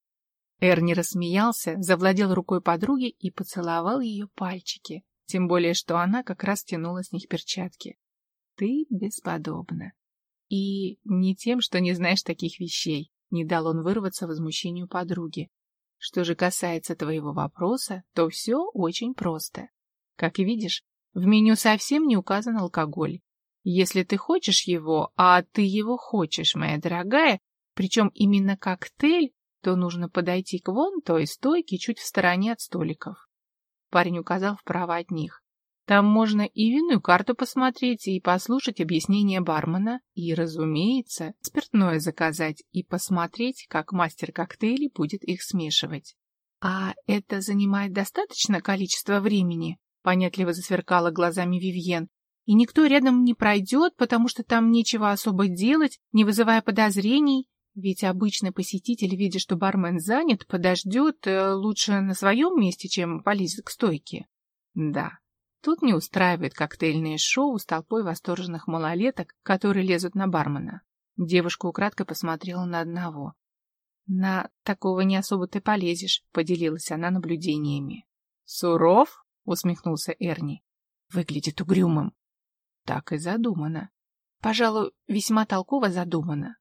Эрни рассмеялся, завладел рукой подруги и поцеловал ее пальчики, тем более, что она как раз тянула с них перчатки. Ты бесподобна. И не тем, что не знаешь таких вещей, не дал он вырваться возмущению подруги. Что же касается твоего вопроса, то все очень просто. Как видишь, в меню совсем не указан алкоголь. Если ты хочешь его, а ты его хочешь, моя дорогая, причем именно коктейль, то нужно подойти к вон той стойке чуть в стороне от столиков. Парень указал вправо от них. Там можно и винную карту посмотреть, и послушать объяснения бармена, и, разумеется, спиртное заказать и посмотреть, как мастер коктейлей будет их смешивать. А это занимает достаточно количество времени? Понятливо засверкала глазами Вивьен. И никто рядом не пройдет, потому что там нечего особо делать, не вызывая подозрений. Ведь обычный посетитель, видя, что бармен занят, подождет э, лучше на своем месте, чем полезет к стойке. Да, тут не устраивает коктейльное шоу с толпой восторженных малолеток, которые лезут на бармена. Девушка украдкой посмотрела на одного. «На такого не особо ты полезешь», — поделилась она наблюдениями. «Суров?» — усмехнулся Эрни. «Выглядит угрюмым». Так и задумано. Пожалуй, весьма толково задумано.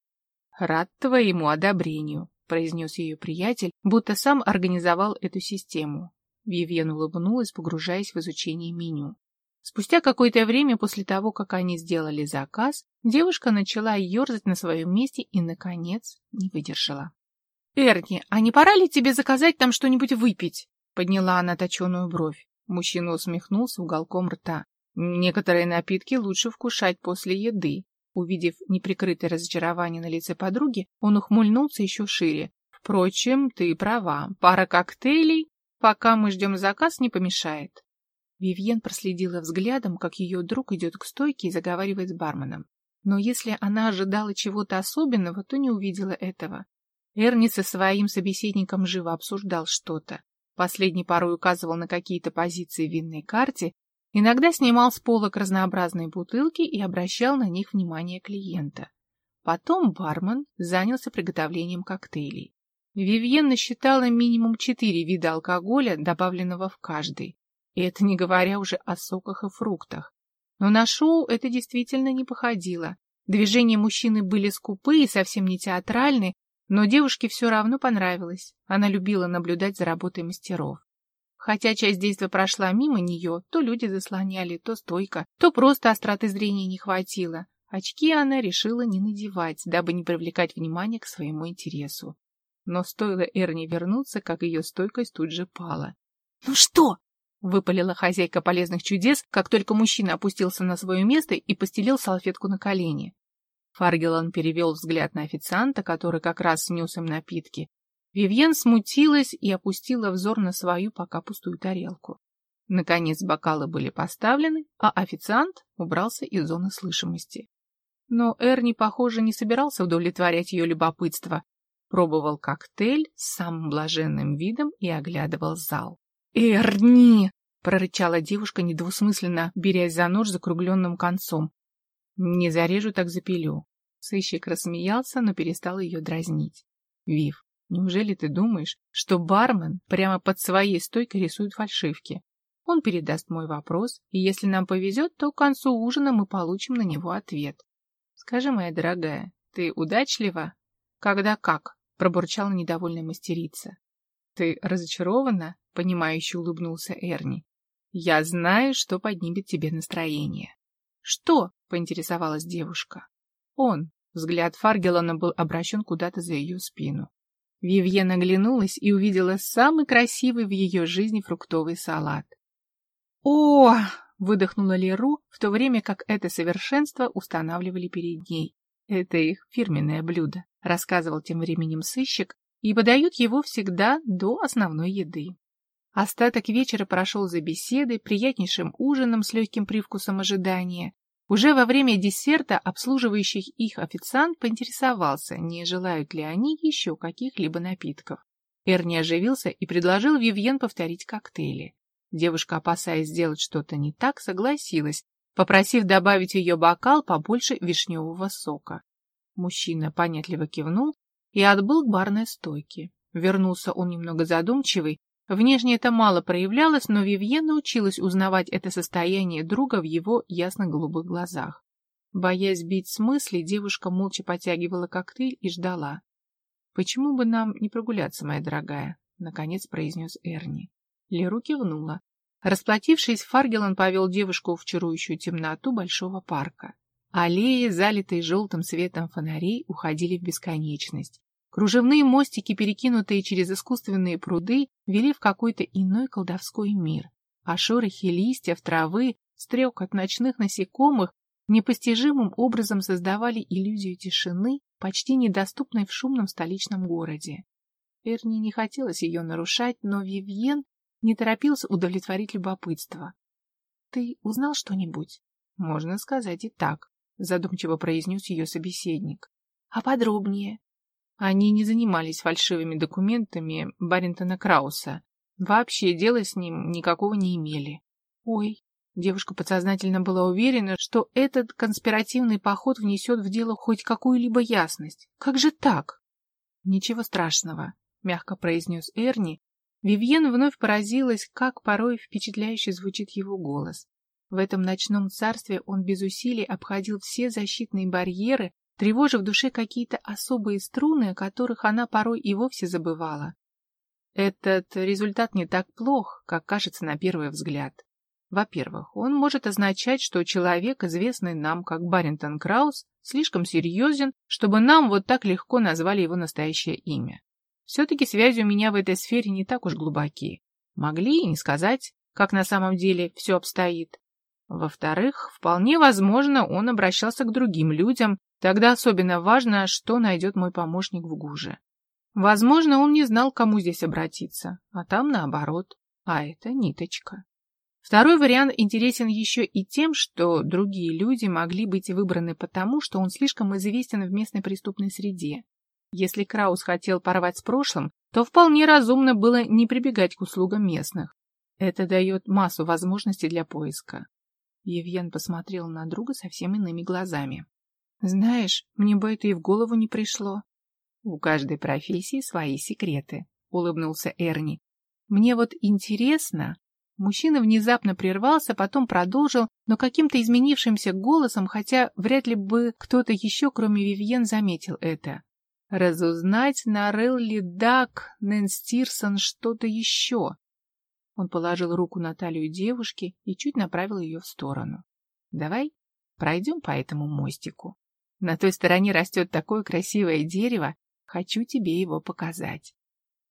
«Рад твоему одобрению», — произнес ее приятель, будто сам организовал эту систему. Вивьен улыбнулась, погружаясь в изучение меню. Спустя какое-то время после того, как они сделали заказ, девушка начала ерзать на своем месте и, наконец, не выдержала. «Эрни, а не пора ли тебе заказать там что-нибудь выпить?» — подняла она точеную бровь. Мужчина усмехнулся уголком рта. «Некоторые напитки лучше вкушать после еды. Увидев неприкрытое разочарование на лице подруги, он ухмыльнулся еще шире. «Впрочем, ты права. Пара коктейлей, пока мы ждем заказ, не помешает». Вивьен проследила взглядом, как ее друг идет к стойке и заговаривает с барменом. Но если она ожидала чего-то особенного, то не увидела этого. Эрни со своим собеседником живо обсуждал что-то. Последний порой указывал на какие-то позиции в винной карте, Иногда снимал с полок разнообразные бутылки и обращал на них внимание клиента. Потом бармен занялся приготовлением коктейлей. Вивьен насчитала минимум четыре вида алкоголя, добавленного в каждый. И это не говоря уже о соках и фруктах. Но на шоу это действительно не походило. Движения мужчины были скупые и совсем не театральны, но девушке все равно понравилось. Она любила наблюдать за работой мастеров. Хотя часть действия прошла мимо нее, то люди заслоняли, то стойко, то просто остроты зрения не хватило. Очки она решила не надевать, дабы не привлекать внимание к своему интересу. Но стоило Эрни вернуться, как ее стойкость тут же пала. «Ну что?» — выпалила хозяйка полезных чудес, как только мужчина опустился на свое место и постелил салфетку на колени. Фаргелан перевел взгляд на официанта, который как раз снес им напитки, Вивьен смутилась и опустила взор на свою пока пустую тарелку. Наконец бокалы были поставлены, а официант убрался из зоны слышимости. Но Эрни, похоже, не собирался удовлетворять ее любопытство. Пробовал коктейль с самым блаженным видом и оглядывал зал. «Эрни!» — прорычала девушка недвусмысленно, берясь за нож закругленным концом. «Не зарежу, так запилю». Сыщик рассмеялся, но перестал ее дразнить. «Вив, Неужели ты думаешь, что бармен прямо под своей стойкой рисует фальшивки? Он передаст мой вопрос, и если нам повезет, то к концу ужина мы получим на него ответ. Скажи, моя дорогая, ты удачлива? Когда как? Пробурчала недовольная мастерица. Ты разочарована? Понимающе улыбнулся Эрни. Я знаю, что поднимет тебе настроение. Что? Поинтересовалась девушка. Он. Взгляд Фаргелона был обращен куда-то за ее спину. Вивьен оглянулась и увидела самый красивый в ее жизни фруктовый салат. «О!» — выдохнула Леру, в то время как это совершенство устанавливали перед ней. «Это их фирменное блюдо», — рассказывал тем временем сыщик, и подают его всегда до основной еды. Остаток вечера прошел за беседой, приятнейшим ужином с легким привкусом ожидания. Уже во время десерта обслуживающих их официант поинтересовался, не желают ли они еще каких-либо напитков. Эрни оживился и предложил Вивьен повторить коктейли. Девушка, опасаясь сделать что-то не так, согласилась, попросив добавить в ее бокал побольше вишневого сока. Мужчина понятливо кивнул и отбыл к барной стойке. Вернулся он немного задумчивый. Внешне это мало проявлялось, но Вивьен научилась узнавать это состояние друга в его ясно-голубых глазах. Боясь бить с мысли, девушка молча потягивала коктейль и ждала. «Почему бы нам не прогуляться, моя дорогая?» — наконец произнес Эрни. Леру кивнула. Расплатившись, Фаргелан повел девушку в чарующую темноту большого парка. Аллеи, залитые желтым светом фонарей, уходили в бесконечность. Кружевные мостики, перекинутые через искусственные пруды, вели в какой-то иной колдовской мир. А шорохи листьев, травы, стрекот ночных насекомых непостижимым образом создавали иллюзию тишины, почти недоступной в шумном столичном городе. Эрни не хотелось ее нарушать, но Вивьен не торопился удовлетворить любопытство. — Ты узнал что-нибудь? — Можно сказать и так, — задумчиво произнес ее собеседник. — А подробнее? Они не занимались фальшивыми документами Баринтона Крауса. Вообще дела с ним никакого не имели. Ой, девушка подсознательно была уверена, что этот конспиративный поход внесет в дело хоть какую-либо ясность. Как же так? Ничего страшного, мягко произнес Эрни. Вивьен вновь поразилась, как порой впечатляюще звучит его голос. В этом ночном царстве он без усилий обходил все защитные барьеры, тревожа в душе какие-то особые струны, о которых она порой и вовсе забывала. Этот результат не так плох, как кажется на первый взгляд. Во-первых, он может означать, что человек, известный нам как Баринтон Краус, слишком серьезен, чтобы нам вот так легко назвали его настоящее имя. Все-таки связи у меня в этой сфере не так уж глубоки. Могли и не сказать, как на самом деле все обстоит. Во-вторых, вполне возможно, он обращался к другим людям, Тогда особенно важно, что найдет мой помощник в ГУЖе. Возможно, он не знал, кому здесь обратиться, а там наоборот, а это ниточка. Второй вариант интересен еще и тем, что другие люди могли быть выбраны потому, что он слишком известен в местной преступной среде. Если Краус хотел порвать с прошлым, то вполне разумно было не прибегать к услугам местных. Это дает массу возможностей для поиска. Евген посмотрел на друга совсем иными глазами. Знаешь, мне бы это и в голову не пришло. У каждой профессии свои секреты, улыбнулся Эрни. Мне вот интересно. Мужчина внезапно прервался, потом продолжил, но каким-то изменившимся голосом, хотя вряд ли бы кто-то еще, кроме Вивьен, заметил это. Разузнать, нарыл ли Дак Нэнстирсон что-то еще. Он положил руку на талию девушки и чуть направил ее в сторону. Давай пройдем по этому мостику. На той стороне растет такое красивое дерево, хочу тебе его показать.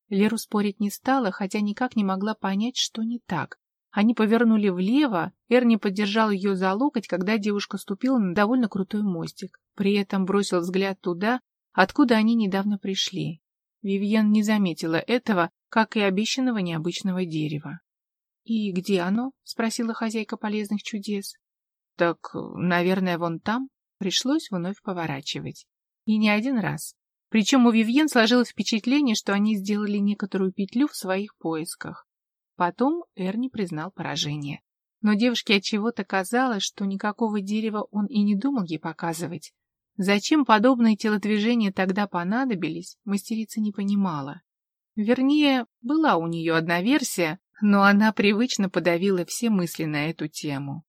Леру спорить не стала, хотя никак не могла понять, что не так. Они повернули влево, Эрни поддержал ее за локоть, когда девушка ступила на довольно крутой мостик. При этом бросил взгляд туда, откуда они недавно пришли. Вивьен не заметила этого, как и обещанного необычного дерева. — И где оно? — спросила хозяйка полезных чудес. — Так, наверное, вон там, Пришлось вновь поворачивать. И не один раз. Причем у Вивьен сложилось впечатление, что они сделали некоторую петлю в своих поисках. Потом Эрни признал поражение. Но девушке от чего-то казалось, что никакого дерева он и не думал ей показывать. Зачем подобные телодвижения тогда понадобились, мастерица не понимала. Вернее, была у нее одна версия, но она привычно подавила все мысли на эту тему.